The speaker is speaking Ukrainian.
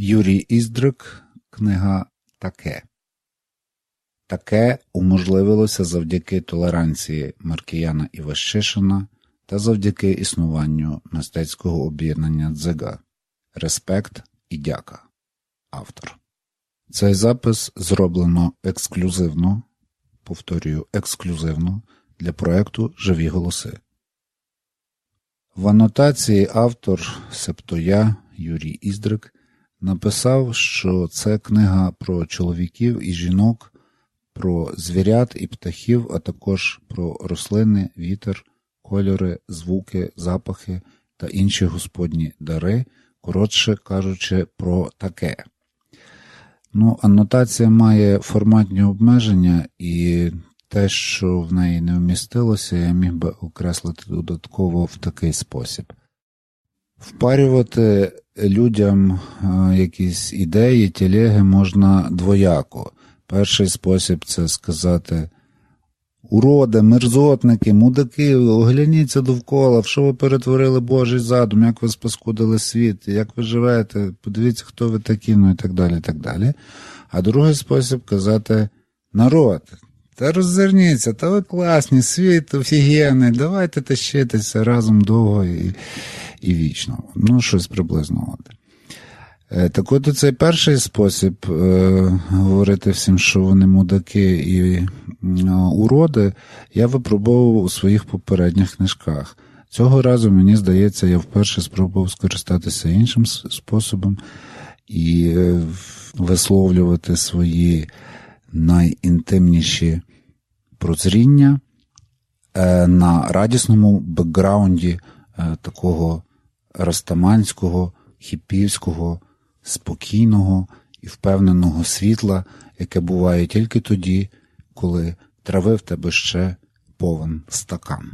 Юрій Іздрик, книга Таке. Таке уможливилося завдяки толеранції Маркіяна Іващишина та завдяки існуванню мистецького об'єднання Дзига. Респект і дяка. Автор. Цей запис зроблено ексклюзивно, повторюю, ексклюзивно для проекту Живі голоси. В анотації автор, себто я, Юрій Іздрик, написав, що це книга про чоловіків і жінок, про звірят і птахів, а також про рослини, вітер, кольори, звуки, запахи та інші господні дари, коротше кажучи, про таке. Ну, Анотація має форматні обмеження, і те, що в неї не вмістилося, я міг би окреслити додатково в такий спосіб. Впарювати людям е, якісь ідеї, тілеги можна двояко. Перший спосіб це сказати уроди, мерзотники, мудаки, огляніться довкола, в що ви перетворили Божий задум, як ви спаскудили світ, як ви живете, подивіться, хто ви такі, ну і так далі. так далі. А другий спосіб казати народ. Та роззирніться, та ви класні, світ офігенний, давайте тащитися разом довго і і вічно. Ну, щось приблизно. От. Е, так от цей перший спосіб е, говорити всім, що вони мудаки і е, уроди, я випробовував у своїх попередніх книжках. Цього разу, мені здається, я вперше спробував скористатися іншим способом і е, висловлювати свої найінтимніші прозріння е, на радісному бекграунді е, такого растаманського, хіпівського, спокійного і впевненого світла, яке буває тільки тоді, коли трави в тебе ще повен стакан.